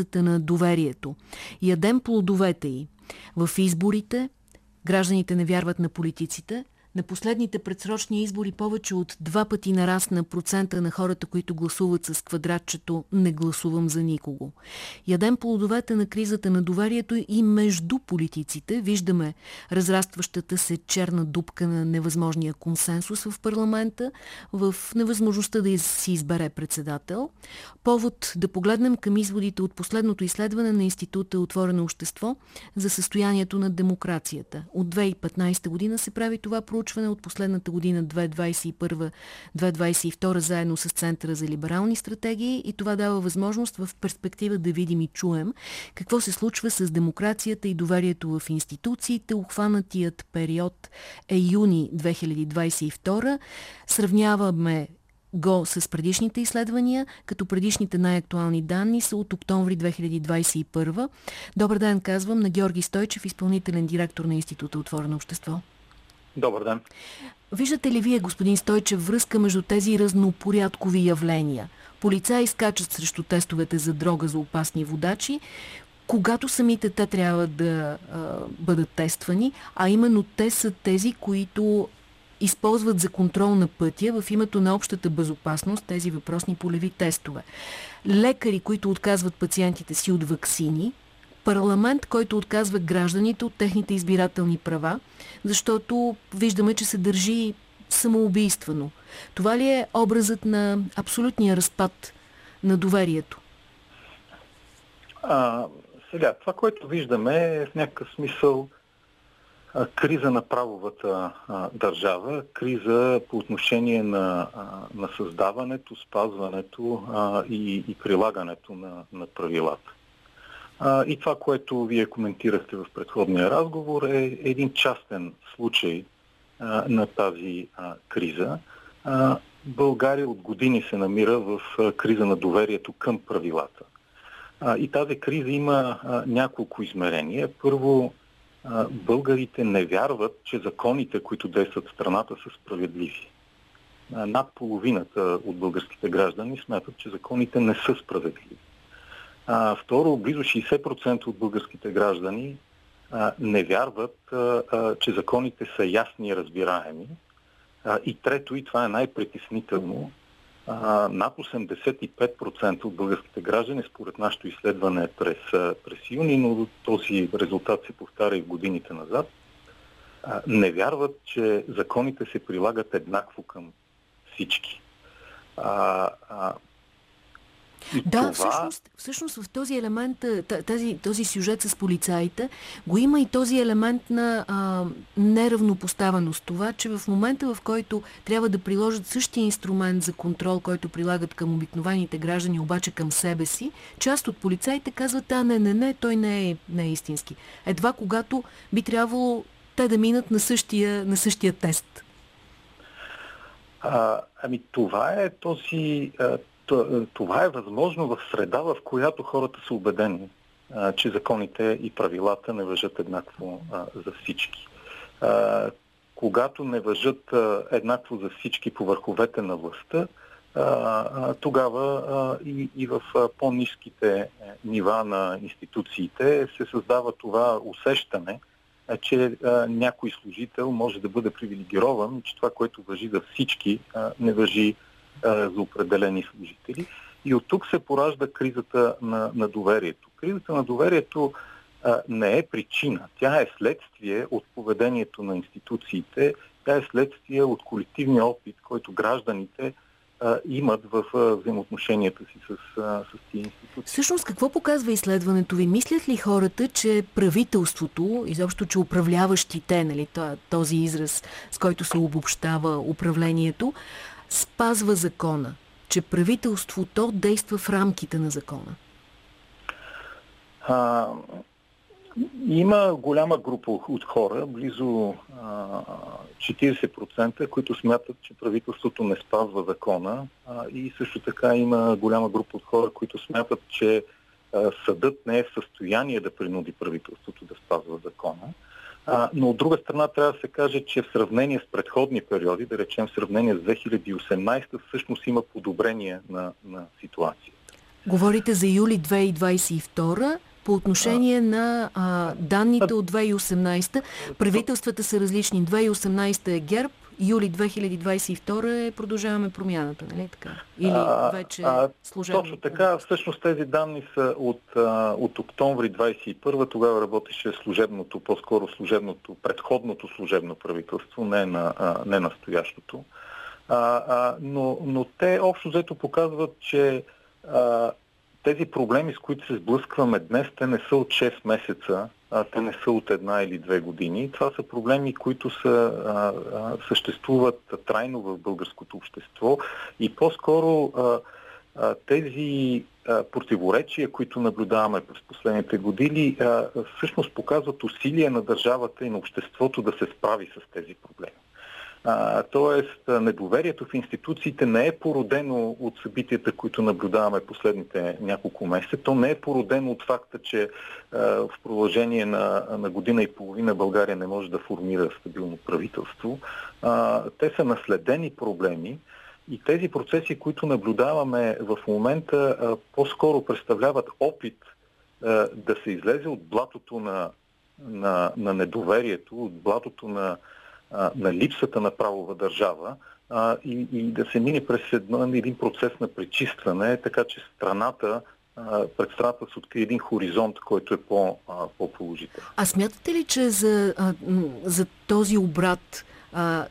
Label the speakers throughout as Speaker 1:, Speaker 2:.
Speaker 1: кризата на доверието. Ядем плодовете й. В изборите гражданите не вярват на политиците, на последните предсрочни избори повече от два пъти нарасна процента на хората, които гласуват с квадратчето «Не гласувам за никого». Ядем плодовете на кризата на доверието и между политиците. Виждаме разрастващата се черна дупка на невъзможния консенсус в парламента, в невъзможността да си избере председател. Повод да погледнем към изводите от последното изследване на Института Отворено общество за състоянието на демокрацията. От 2015 година се прави това проучване проучване от последната година 2021-2022 заедно с Центъра за либерални стратегии и това дава възможност в перспектива да видим и чуем какво се случва с демокрацията и доверието в институциите. Охванатият период е юни 2022. Сравняваме го с предишните изследвания, като предишните най-актуални данни са от октомври 2021. Добър ден, казвам на Георги Стойчев, изпълнителен директор на Института Отворено общество.
Speaker 2: Добър ден.
Speaker 1: Виждате ли вие, господин Стойчев, връзка между тези разнопорядкови явления? Полицаи скачат срещу тестовете за дрога за опасни водачи, когато самите те трябва да а, бъдат тествани, а именно те са тези, които използват за контрол на пътя в името на общата безопасност тези въпросни полеви тестове. Лекари, които отказват пациентите си от вакцини, парламент, който отказва гражданите от техните избирателни права, защото виждаме, че се държи самоубийствено. Това ли е образът на абсолютния разпад на доверието?
Speaker 2: А, сега, това, което виждаме е в някакъв смисъл а, криза на правовата а, държава, криза по отношение на, а, на създаването, спазването а, и, и прилагането на, на правилата. А, и това, което вие коментирахте в предходния разговор, е един частен случай а, на тази а, криза. А, България от години се намира в а, криза на доверието към правилата. А, и тази криза има а, няколко измерения. Първо, а, българите не вярват, че законите, които действат в страната, са справедливи. А, над половината от българските граждани смятат, че законите не са справедливи. А, второ, близо 60% от българските граждани а, не вярват, а, а, че законите са ясни и разбираеми. А, и трето, и това е най-притеснително, а, над 85% от българските граждани, според нашето изследване през, през юни, но този резултат се повтаря и в годините назад, а, не вярват, че законите се прилагат еднакво към всички. А, а,
Speaker 1: и да, това... всъщност, всъщност в този елемент, тази, този сюжет с полицаите, го има и този елемент на а, неравнопоставеност. Това, че в момента, в който трябва да приложат същия инструмент за контрол, който прилагат към обикновените граждани, обаче към себе си, част от полицаите казват, а не, не, не, той не е, не е истински. Едва когато би трябвало те да минат на същия, на същия тест.
Speaker 2: А, ами това е този, това е възможно в среда, в която хората са убедени, че законите и правилата не въжат еднакво за всички. Когато не въжат еднакво за всички по върховете на властта, тогава и, в по-низките нива на институциите се създава това усещане, че някой служител може да бъде привилегирован, че това, което въжи за всички, не въжи а, за определени служители. И от тук се поражда кризата на, на доверието. Кризата на доверието а, не е причина. Тя е следствие от поведението на институциите, тя е следствие от колективния опит, който гражданите а, имат в а, взаимоотношенията си с, а, с тези институции.
Speaker 1: Всъщност, какво показва изследването ви? Мислят ли хората, че правителството, изобщо, че управляващите, нали, този израз, с който се обобщава управлението, спазва закона, че правителството действа в рамките на закона?
Speaker 2: А, има голяма група от хора, близо а, 40%, които смятат, че правителството не спазва закона а, и също така има голяма група от хора, които смятат, че а, съдът не е в състояние да принуди правителството да спазва закона. А, но от друга страна трябва да се каже, че в сравнение с предходни периоди, да речем в сравнение с 2018, всъщност има подобрение на, на ситуацията.
Speaker 1: Говорите за юли 2022 по отношение на а, данните от 2018. Правителствата са различни. 2018 е ГЕРБ, юли 2022 е продължаваме промяната, нали така? Или вече а,
Speaker 2: служебно? Точно така. Всъщност тези данни са от, а, от октомври 21 Тогава работеше служебното, по-скоро служебното, предходното служебно правителство, не, на, а, не настоящото. А, а, но, но те общо взето показват, че а, тези проблеми, с които се сблъскваме днес, те не са от 6 месеца, а, те не са от една или две години. Това са проблеми, които са, а, съществуват трайно в българското общество и по-скоро а, а, тези противоречия, които наблюдаваме през последните години, всъщност показват усилия на държавата и на обществото да се справи с тези проблеми. А, тоест, недоверието в институциите не е породено от събитията, които наблюдаваме последните няколко месеца. То не е породено от факта, че а, в продължение на, на година и половина България не може да формира стабилно правителство. А, те са наследени проблеми. И тези процеси, които наблюдаваме в момента, а, по-скоро представляват опит а, да се излезе от блатото на, на, на недоверието, от блатото на на липсата на правова държава а, и, и да се мине през едно, един процес на пречистване, така че страната пред страната се открие един хоризонт, който е по, по-положителен.
Speaker 1: А смятате ли, че за, за този обрат а,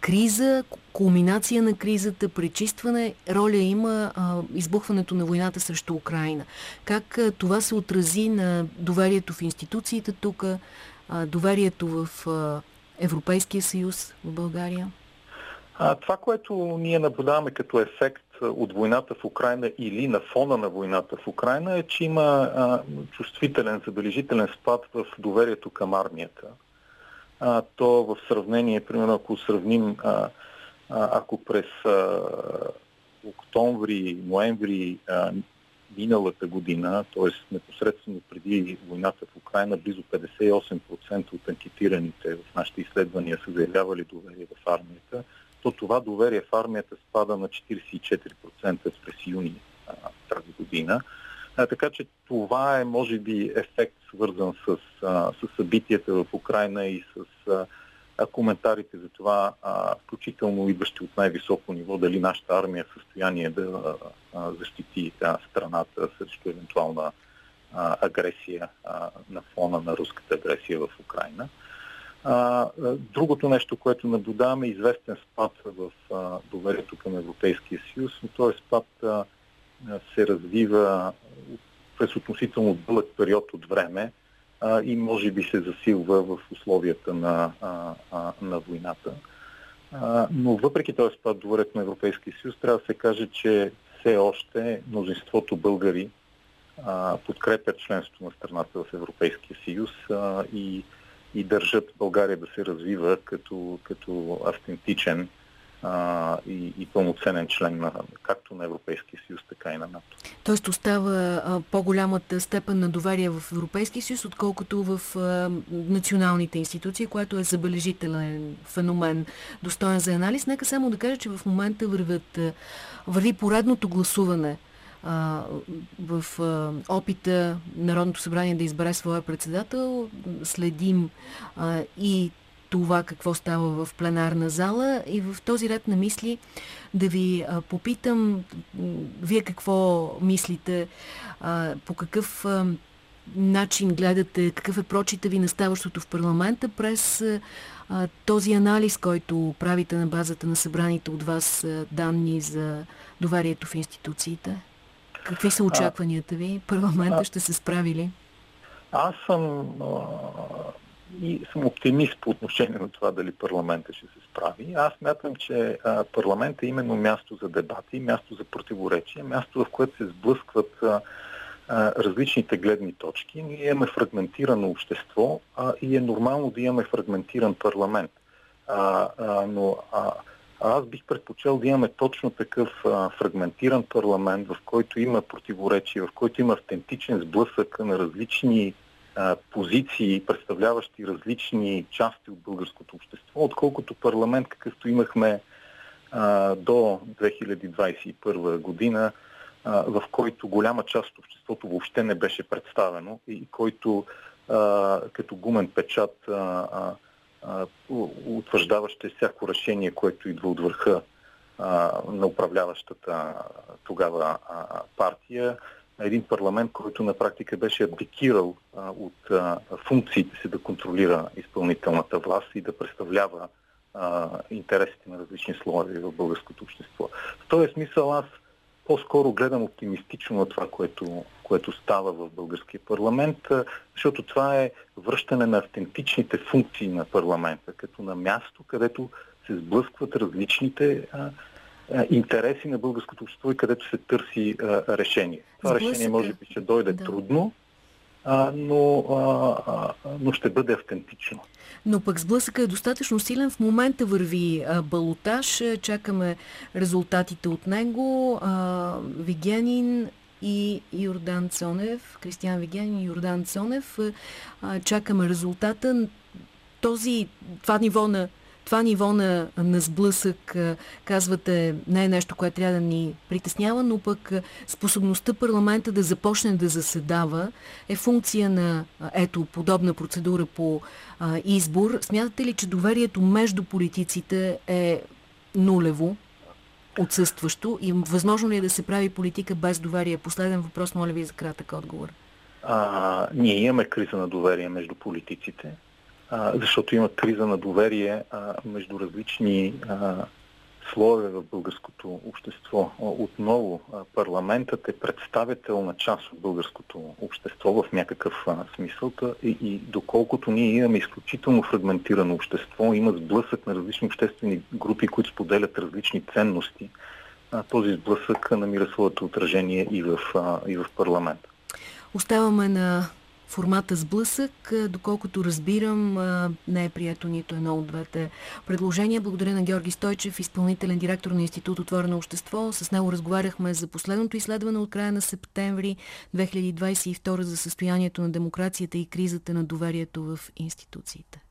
Speaker 1: криза, кулминация на кризата, пречистване, роля има избухването на войната срещу Украина. Как това се отрази на доверието в институциите тук, доверието в Европейския съюз в България?
Speaker 2: А, това, което ние наблюдаваме като ефект от войната в Украина или на фона на войната в Украина е, че има а, чувствителен, забележителен спад в доверието към армията. А, то в сравнение, примерно ако сравним, а, а, ако през а, октомври, ноември а, миналата година, т.е. непосредствено преди войната в Украина, близо 58% от анкетираните в нашите изследвания са заявявали доверие в армията, то това доверие в армията спада на 44% през юни а, тази година. А, така че това е, може би, ефект свързан с, а, с събитията в Украина и с а, коментарите за това, включително идващи от най-високо ниво, дали нашата армия е в състояние да защити страната срещу евентуална агресия на фона на руската агресия в Украина. Другото нещо, което наблюдаваме е известен спад в доверието към Европейския съюз, но този спад се развива през относително дълъг период от време а, и може би се засилва в условията на, а, а, на войната. А, но въпреки този спад доверието на Европейския съюз, трябва да се каже, че все още мнозинството българи а, подкрепят членството на страната в Европейския съюз а, и, и държат България да се развива като, като автентичен а, и, и пълноценен член на, както на Европейския съюз, така и на НАТО.
Speaker 1: Тоест остава по-голямата степен на доверие в Европейския съюз, отколкото в а, националните институции, което е забележителен феномен, достоен за анализ. Нека само да кажа, че в момента вървят, върви поредното гласуване в опита Народното събрание да избере своя председател. Следим и това какво става в пленарна зала и в този ред на мисли да ви а, попитам вие какво мислите, а, по какъв а, начин гледате, какъв е прочита ви на ставащото в парламента през а, този анализ, който правите на базата на събраните от вас а, данни за доверието в институциите? Какви са очакванията ви? Парламента ще се справи ли?
Speaker 2: Аз съм и съм оптимист по отношение на това дали парламента ще се справи. Аз мятам, че а, е именно място за дебати, място за противоречие, място в което се сблъскват различните гледни точки. Ние имаме фрагментирано общество и е нормално да имаме фрагментиран парламент. Но аз бих предпочел да имаме точно такъв фрагментиран парламент, в който има противоречие, в който има автентичен сблъсък на различни позиции, представляващи различни части от българското общество, отколкото парламент, какъвто имахме а, до 2021 година, в който голяма част от обществото въобще не беше представено и който а, като гумен печат а, а, а, утвърждаваше всяко решение, което идва от върха а, на управляващата тогава а, партия, един парламент, който на практика беше абдикирал а, от а, функциите си да контролира изпълнителната власт и да представлява а, интересите на различни слоеве в българското общество. В този смисъл аз по-скоро гледам оптимистично на това, което, което става в българския парламент, защото това е връщане на автентичните функции на парламента, като на място, където се сблъскват различните а, интереси на българското общество и където се търси а, решение. Това решение може би ще дойде да. трудно, а, но, а, но ще бъде автентично.
Speaker 1: Но пък сблъсъка е достатъчно силен. В момента върви а, балотаж. Чакаме резултатите от него. А, Вигенин и Йордан Цонев, Кристиан Вигенин и Йордан Цонев. А, чакаме резултата. Този, това ниво на това ниво на, на сблъсък, казвате, не е нещо, което трябва да ни притеснява, но пък способността парламента да започне да заседава е функция на ето подобна процедура по а, избор. Смятате ли, че доверието между политиците е нулево? отсъстващо и възможно ли е да се прави политика без доверие? Последен въпрос, моля ви за кратък отговор.
Speaker 2: А, ние имаме криза на доверие между политиците а, защото има криза на доверие а, между различни а, слоеве в българското общество. Отново парламентът е представител на част от българското общество в някакъв смисъл и, и доколкото ние имаме изключително фрагментирано общество, има сблъсък на различни обществени групи, които споделят различни ценности, този сблъсък намира своето отражение и в, и в парламента.
Speaker 1: Оставаме на формата сблъсък. Доколкото разбирам, не е прието нито едно от двете предложения. Благодаря на Георги Стойчев, изпълнителен директор на Институт Отворено общество. С него разговаряхме за последното изследване от края на септември 2022 за състоянието на демокрацията и кризата на доверието в институциите.